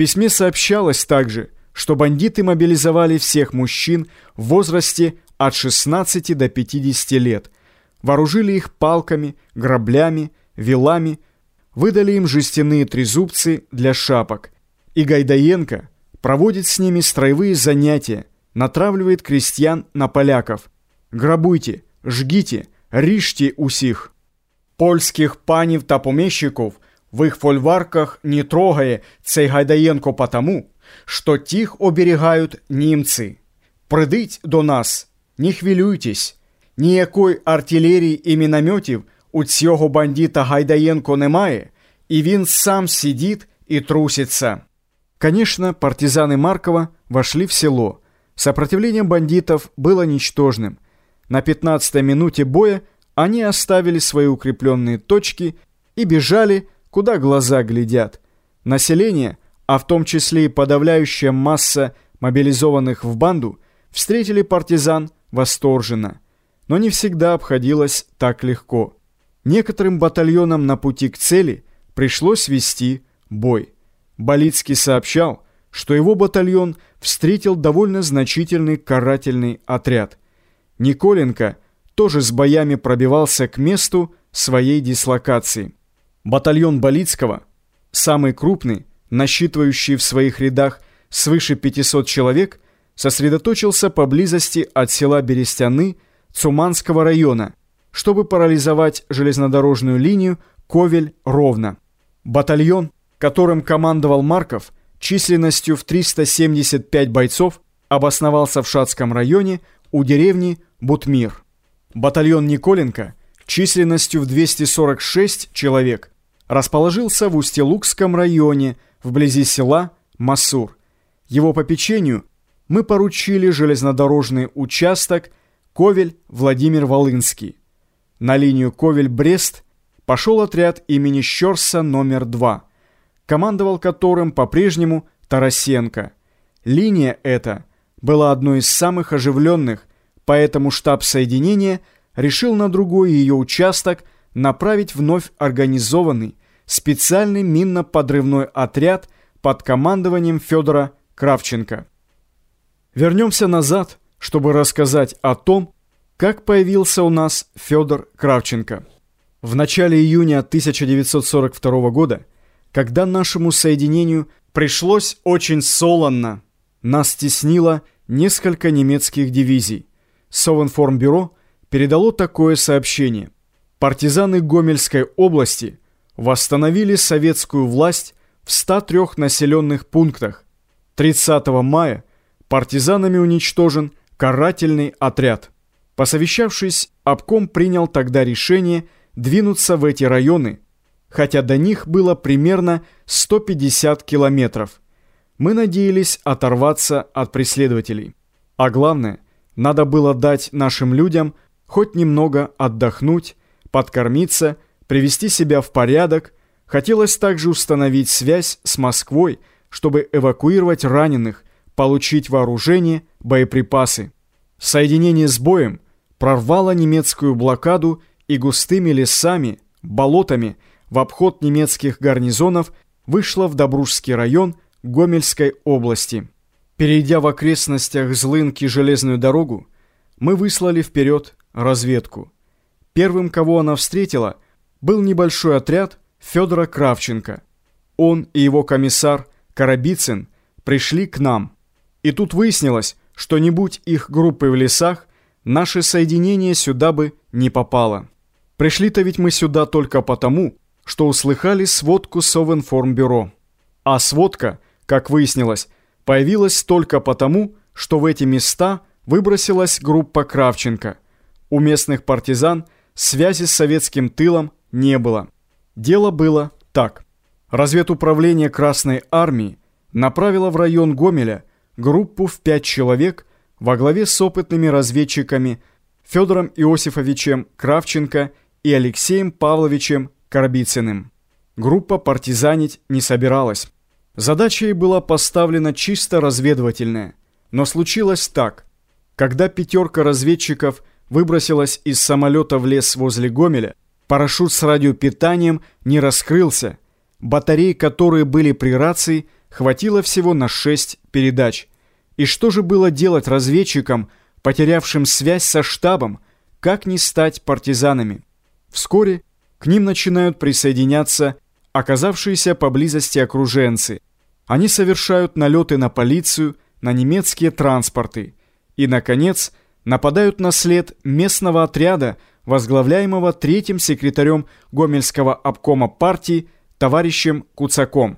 письме сообщалось также, что бандиты мобилизовали всех мужчин в возрасте от 16 до 50 лет, вооружили их палками, граблями, вилами, выдали им жестяные трезубцы для шапок, и Гайдаенко проводит с ними строевые занятия, натравливает крестьян на поляков. Грабуйте, жгите, ріжте усіх. Польських панів та поміщиків в їх фольварках не трогає цей Гайдаєнко потому, що тих оберігають німці. Придіть до нас, не хвилюйтесь, ніякої артилерії і мінометів у цього бандита Гайдаєнко немає, і він сам сидить і труситься. Конечно, партизаны Маркова вошли в село. Сопротивление бандитов было ничтожным. На 15 минуте боя они оставили свои укрепленные точки и бежали, куда глаза глядят. Население, а в том числе и подавляющая масса мобилизованных в банду, встретили партизан восторженно. Но не всегда обходилось так легко. Некоторым батальонам на пути к цели пришлось вести бой. Болицкий сообщал, что его батальон встретил довольно значительный карательный отряд. Николенко тоже с боями пробивался к месту своей дислокации. Батальон Болицкого, самый крупный, насчитывающий в своих рядах свыше 500 человек, сосредоточился поблизости от села Берестяны Цуманского района, чтобы парализовать железнодорожную линию Ковель-Ровно. Батальон которым командовал Марков, численностью в 375 бойцов, обосновался в Шацком районе у деревни Бутмир. Батальон Николенко численностью в 246 человек расположился в Устьелукском районе вблизи села Масур. Его попечению мы поручили железнодорожный участок Ковель-Владимир-Волынский. На линию Ковель-Брест пошел отряд имени Щерса номер 2 – командовал которым по-прежнему Тарасенко. Линия эта была одной из самых оживленных, поэтому штаб соединения решил на другой ее участок направить вновь организованный специальный минно-подрывной отряд под командованием Федора Кравченко. Вернемся назад, чтобы рассказать о том, как появился у нас Федор Кравченко. В начале июня 1942 года когда нашему соединению пришлось очень солонно. Нас стеснило несколько немецких дивизий. Совинформбюро передало такое сообщение. Партизаны Гомельской области восстановили советскую власть в 103 населенных пунктах. 30 мая партизанами уничтожен карательный отряд. Посовещавшись, обком принял тогда решение двинуться в эти районы – хотя до них было примерно 150 километров. Мы надеялись оторваться от преследователей. А главное, надо было дать нашим людям хоть немного отдохнуть, подкормиться, привести себя в порядок. Хотелось также установить связь с Москвой, чтобы эвакуировать раненых, получить вооружение, боеприпасы. Соединение с боем прорвало немецкую блокаду и густыми лесами, болотами – в обход немецких гарнизонов вышла в Добружский район Гомельской области. Перейдя в окрестностях Злынки железную дорогу, мы выслали вперед разведку. Первым, кого она встретила, был небольшой отряд Федора Кравченко. Он и его комиссар Карабицын пришли к нам. И тут выяснилось, что не будь их группы в лесах, наше соединение сюда бы не попало. Пришли-то ведь мы сюда только потому, что услыхали сводку Совинформбюро. А сводка, как выяснилось, появилась только потому, что в эти места выбросилась группа Кравченко. У местных партизан связи с советским тылом не было. Дело было так. Разведуправление Красной Армии направило в район Гомеля группу в пять человек во главе с опытными разведчиками Федором Иосифовичем Кравченко и Алексеем Павловичем Карбицыным. Группа партизанить не собиралась. Задача ей была поставлена чисто разведывательная. Но случилось так. Когда пятерка разведчиков выбросилась из самолета в лес возле Гомеля, парашют с радиопитанием не раскрылся. Батареи, которые были при рации, хватило всего на шесть передач. И что же было делать разведчикам, потерявшим связь со штабом, как не стать партизанами? Вскоре к ним начинают присоединяться оказавшиеся поблизости окруженцы. Они совершают налеты на полицию, на немецкие транспорты и, наконец, нападают на след местного отряда, возглавляемого третьим секретарем Гомельского обкома партии товарищем Куцаком.